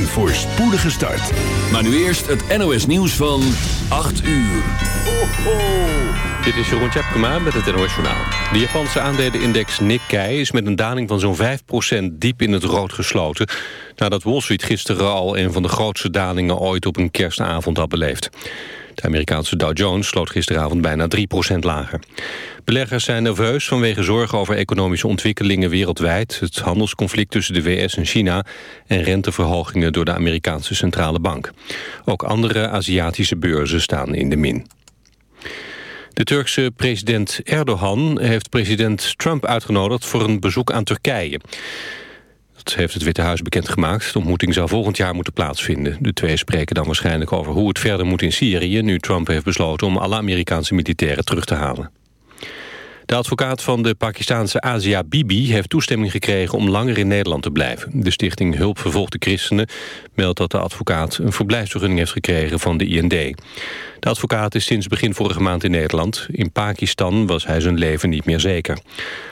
Een spoedige start. Maar nu eerst het NOS nieuws van 8 uur. Dit is Jeroen Tjepkema met het NOS Journaal. De Japanse aandelenindex Nikkei is met een daling van zo'n 5% diep in het rood gesloten... nadat Wall Street gisteren al een van de grootste dalingen ooit op een kerstavond had beleefd. De Amerikaanse Dow Jones sloot gisteravond bijna 3% lager. Beleggers zijn nerveus vanwege zorgen over economische ontwikkelingen wereldwijd... het handelsconflict tussen de VS en China... en renteverhogingen door de Amerikaanse Centrale Bank. Ook andere Aziatische beurzen staan in de min. De Turkse president Erdogan heeft president Trump uitgenodigd voor een bezoek aan Turkije heeft het Witte Huis bekendgemaakt. De ontmoeting zou volgend jaar moeten plaatsvinden. De twee spreken dan waarschijnlijk over hoe het verder moet in Syrië... nu Trump heeft besloten om alle Amerikaanse militairen terug te halen. De advocaat van de Pakistaanse Asia Bibi heeft toestemming gekregen om langer in Nederland te blijven. De stichting Hulp Vervolgde Christenen meldt dat de advocaat een verblijfsvergunning heeft gekregen van de IND. De advocaat is sinds begin vorige maand in Nederland. In Pakistan was hij zijn leven niet meer zeker.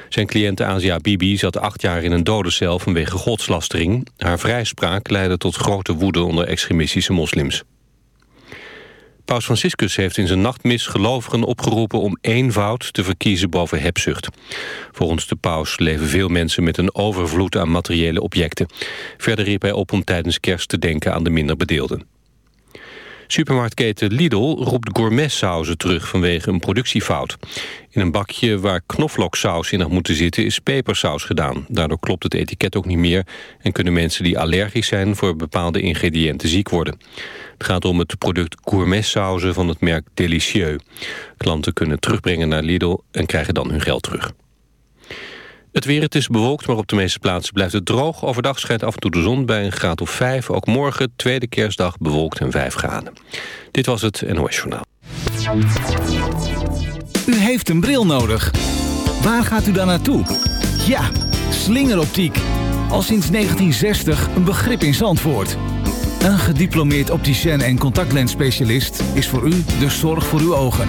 Zijn cliënte Asia Bibi zat acht jaar in een dodencel vanwege godslastering. Haar vrijspraak leidde tot grote woede onder extremistische moslims. Paus Franciscus heeft in zijn nachtmis gelovigen opgeroepen om eenvoud te verkiezen boven hebzucht. Volgens de paus leven veel mensen met een overvloed aan materiële objecten. Verder riep hij op om tijdens kerst te denken aan de minder bedeelden. Supermarktketen Lidl roept sauzen terug vanwege een productiefout. In een bakje waar knoflooksaus in had moeten zitten is pepersaus gedaan. Daardoor klopt het etiket ook niet meer... en kunnen mensen die allergisch zijn voor bepaalde ingrediënten ziek worden. Het gaat om het product sauzen van het merk Delicieux. Klanten kunnen terugbrengen naar Lidl en krijgen dan hun geld terug. Het weer, het is bewolkt, maar op de meeste plaatsen blijft het droog. Overdag schijnt af en toe de zon bij een graad of 5. Ook morgen, tweede kerstdag, bewolkt en 5 graden. Dit was het NOS Journaal. U heeft een bril nodig. Waar gaat u dan naartoe? Ja, slingeroptiek. Al sinds 1960 een begrip in Zandvoort. Een gediplomeerd opticien en contactlensspecialist is voor u de zorg voor uw ogen.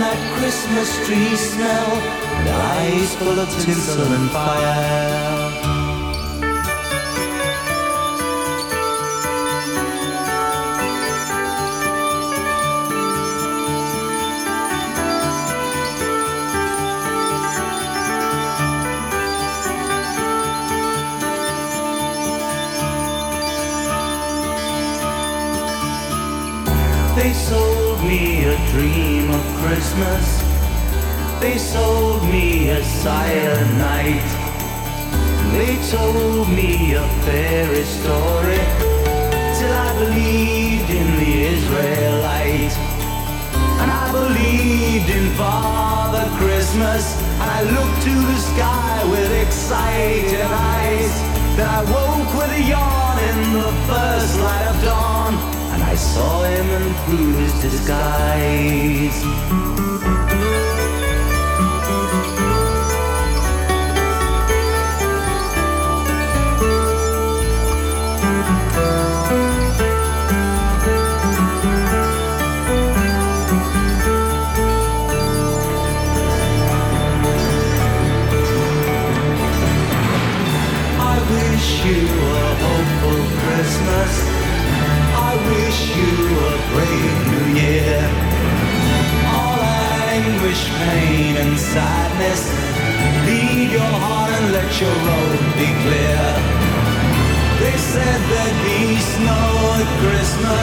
that Christmas tree smell, and eyes full of tinsel and fire. a dream of Christmas. They sold me a silent night. They told me a fairy story till I believed in the Israelite. And I believed in Father Christmas. And I looked to the sky with excited eyes. Then I woke with a yawn in the first light of dawn saw him and through his disguise. They said that would not Christmas.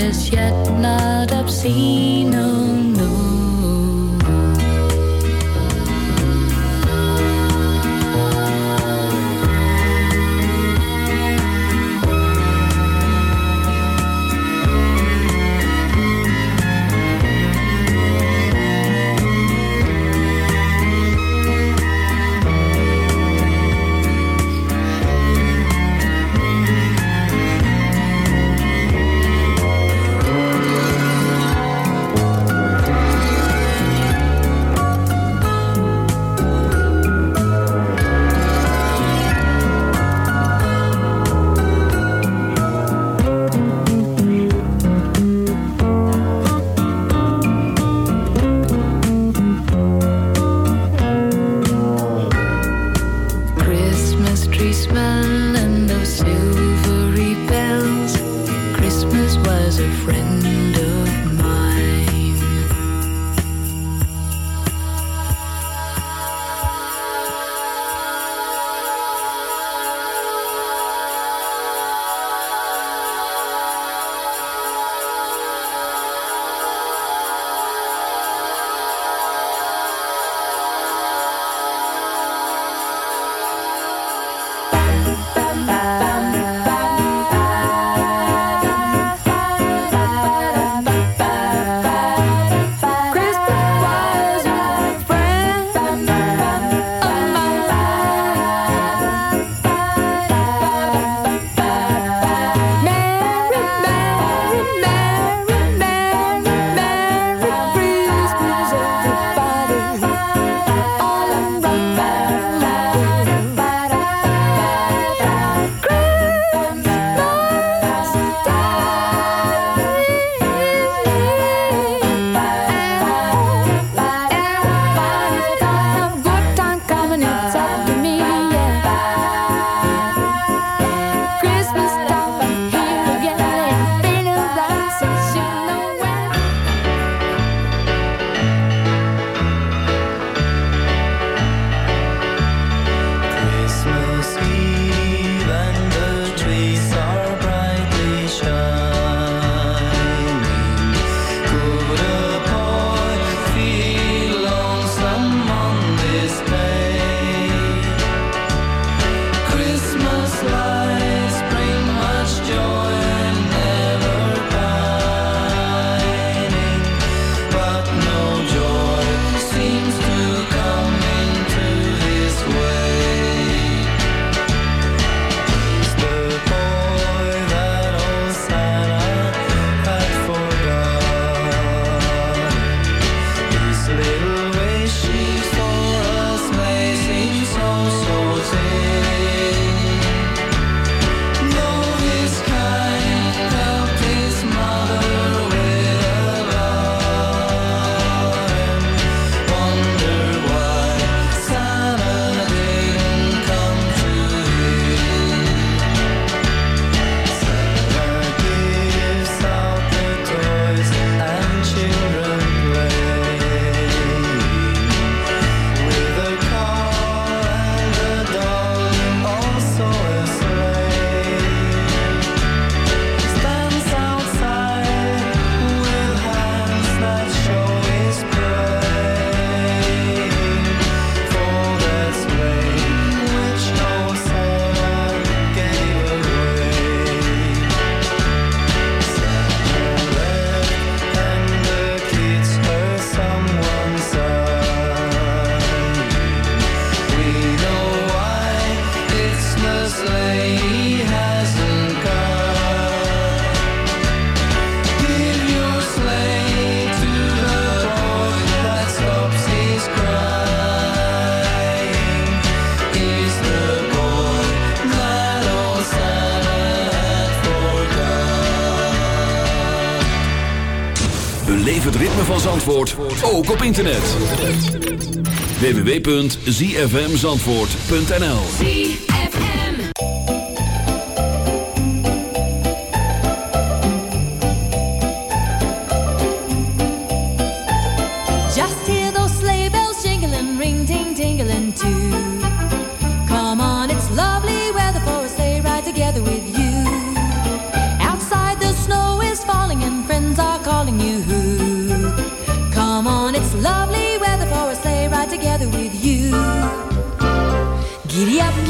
world yet not obscene. Internet internet. www.zfmzandvoort.nl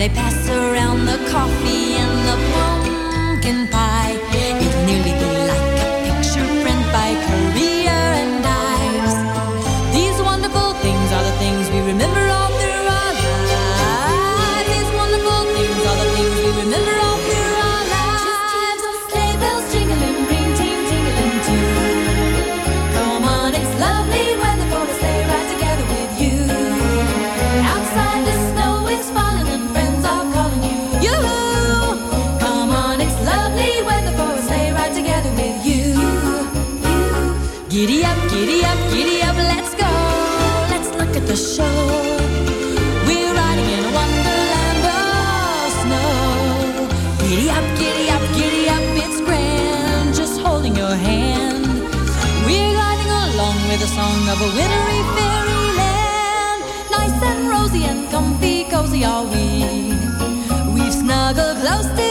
They pass around the coffee and the pumpkin pie. it nearly be close to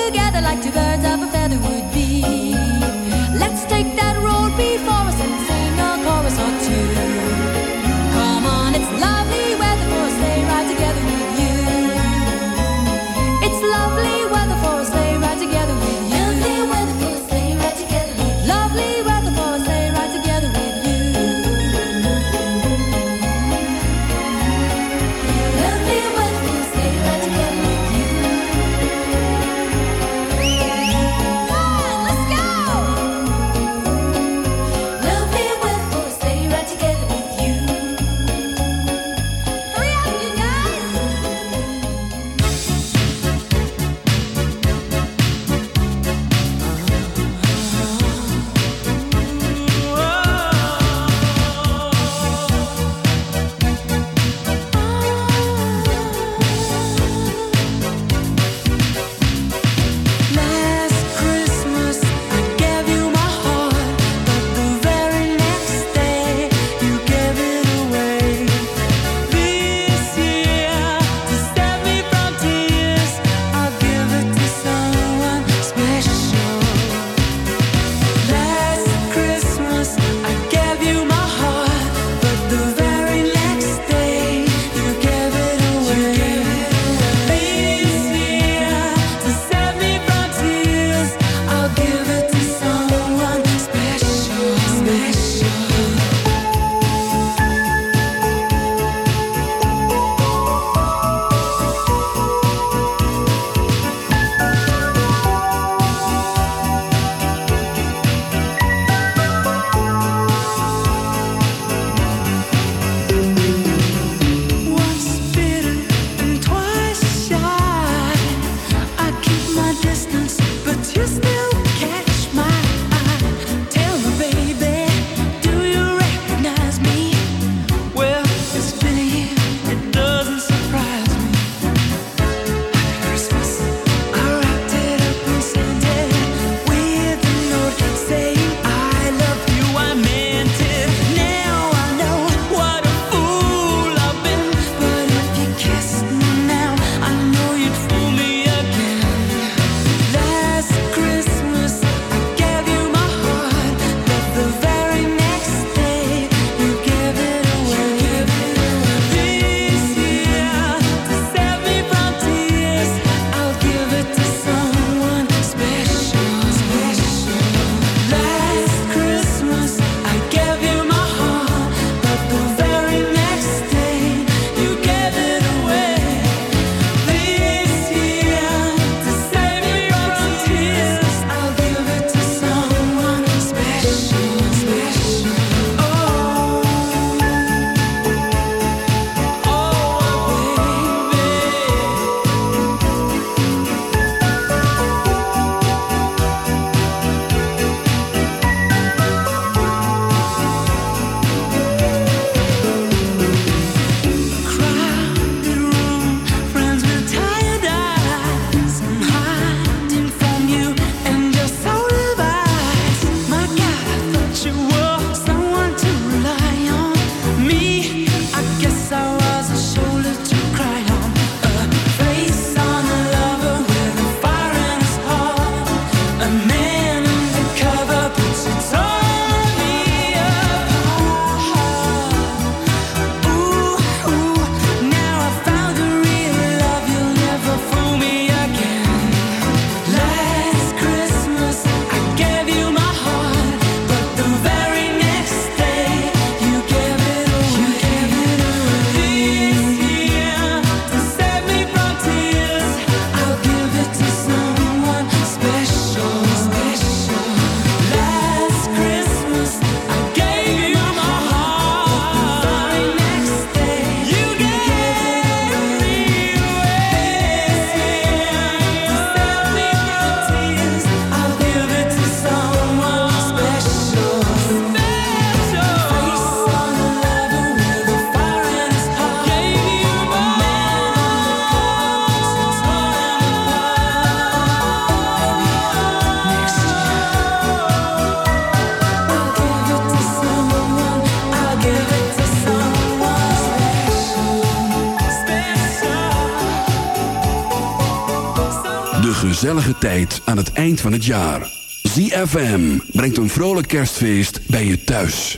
het jaar. ZFM brengt een vrolijk kerstfeest bij je thuis.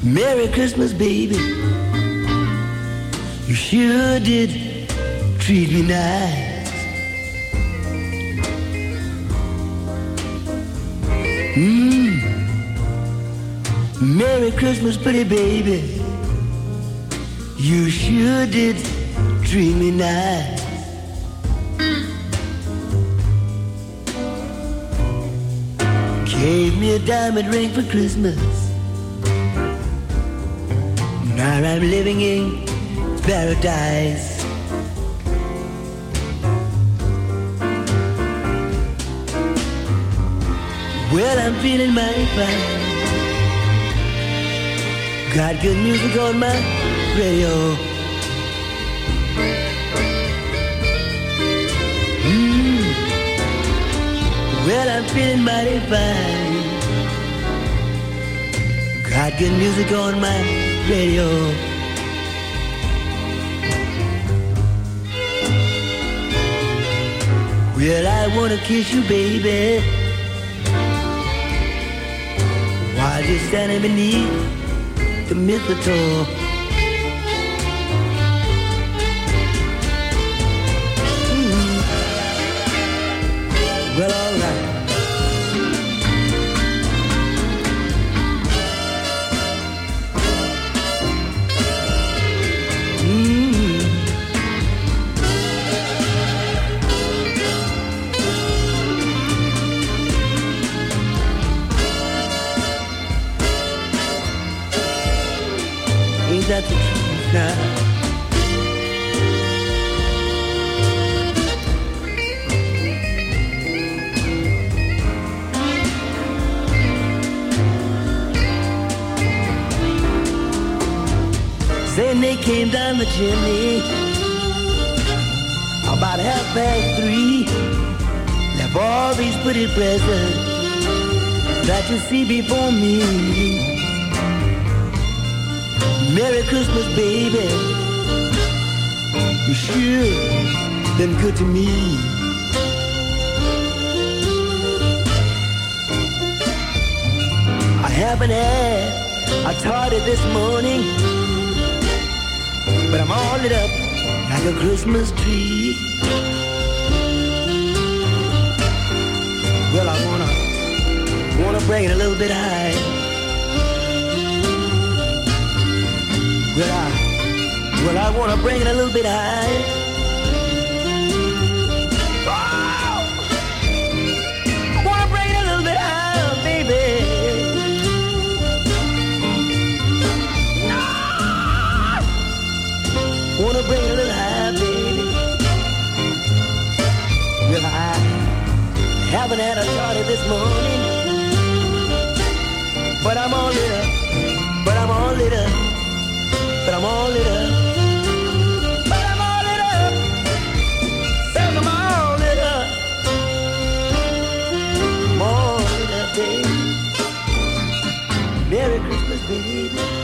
Merry Christmas, baby. You sure did treat me nice. Mm. Merry Christmas, pretty baby. You sure did treat me nice. Gave me a diamond ring for Christmas. Now I'm living in paradise. Well, I'm feeling mighty fine. Got good music on my radio. Mm. Well, I'm feeling mighty fine. Got good music on my radio. Well, I wanna kiss you, baby just standing beneath the mistletoe. see before me. Merry Christmas, baby. You sure been good to me. I haven't had a tardy this morning, but I'm all lit up like a Christmas tree. Well, I wanna Wanna bring it a little bit high. Well, I, well, I wanna bring it a little bit high. Oh! I wanna bring it a little bit high, baby. No, Wanna bring a little high, baby. Well, I haven't had a party this morning. But I'm all lit up. But I'm all lit up. But I'm all lit up. But I'm all lit up. I'm all lit up. all lit up, baby. Merry Christmas, baby.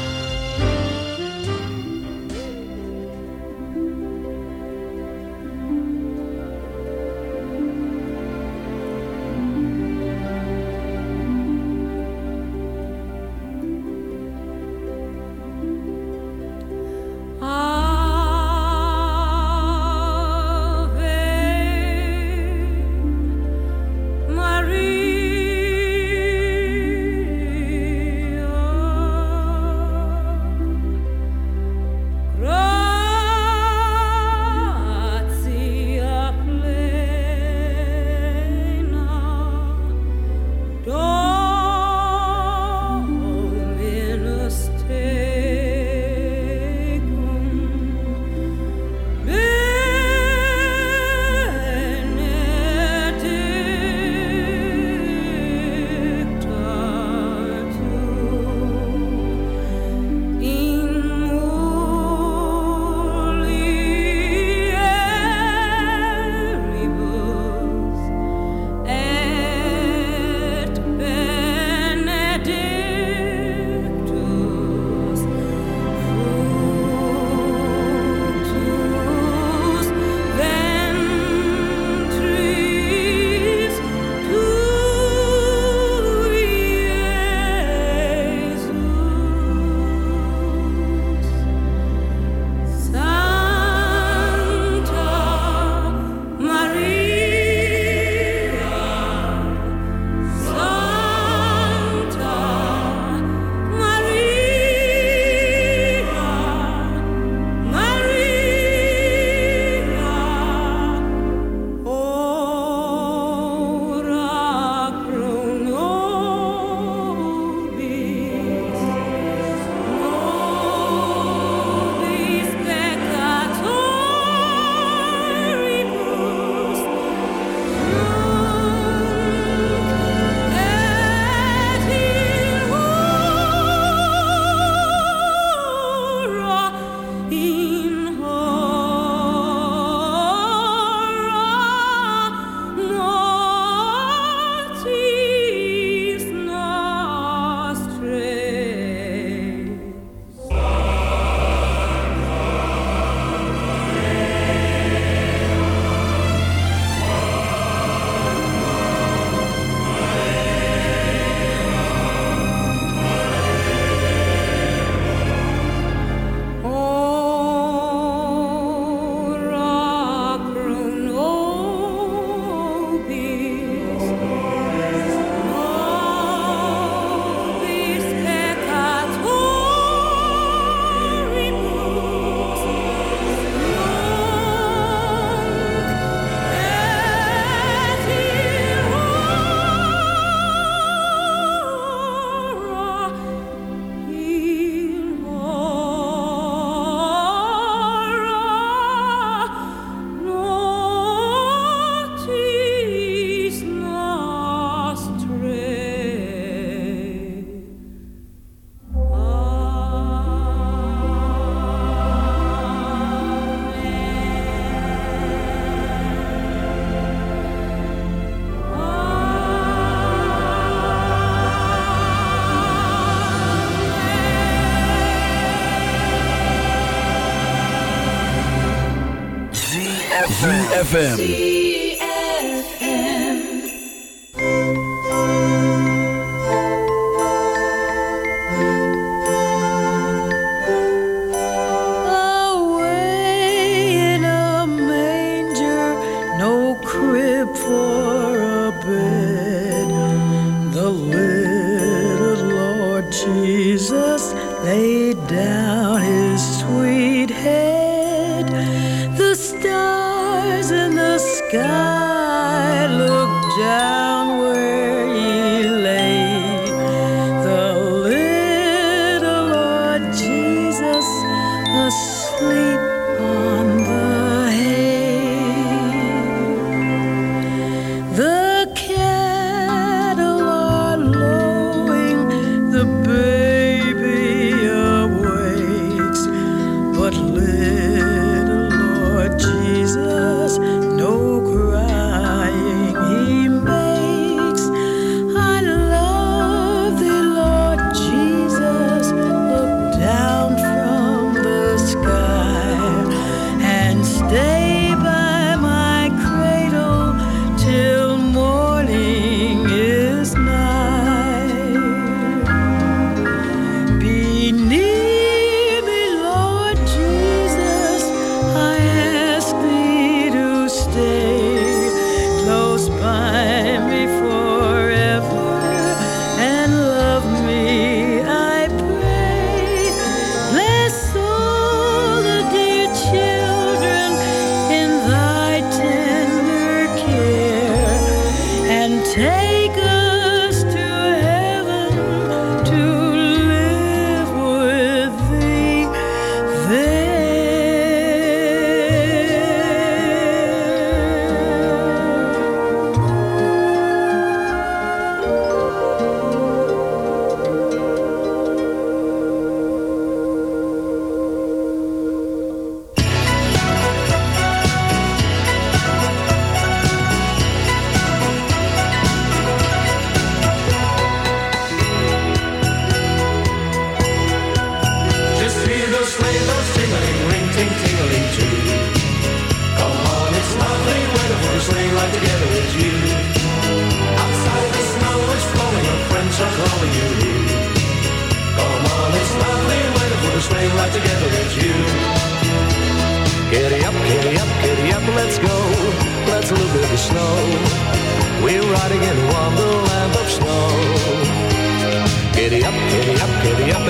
ZFM.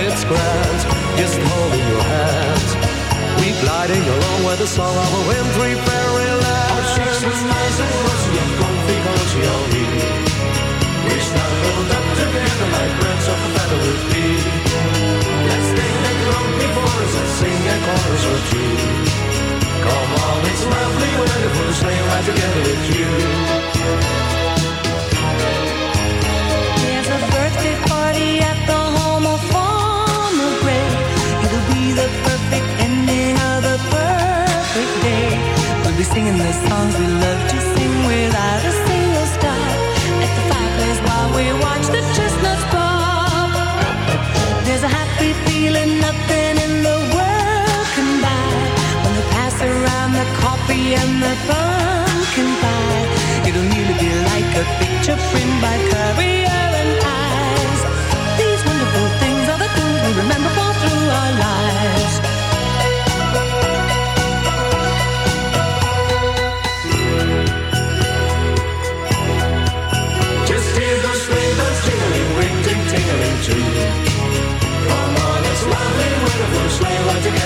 its grand just holding your hand. We gliding along with the song of a wintry fairyland. Our oh, cheeks was nice and rosy and comfy, cozy all we. We snuggled up together like birds of a feather would be. Let's take that road chorus and sing a chorus or two. Come on, it's lovely weather for the sleigh ride together with you. There's a birthday party at the the perfect ending of a perfect day. We'll be singing the songs we love to sing without a single stop. At the fireplace while we watch the chestnuts pop. There's a happy feeling nothing in the world can buy. When we pass around the coffee and the pumpkin pie, it'll nearly be like a picture frame by Curry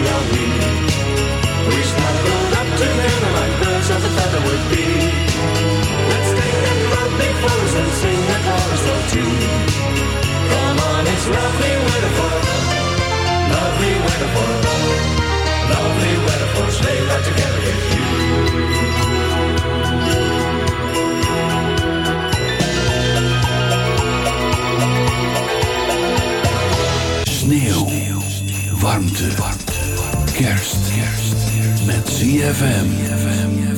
we? of a feather Let's take that and sing a chorus of two. Come on, lovely weather lovely weather lovely weather Sneeuw. Warmte. Warmte. kerst. Met ZFM.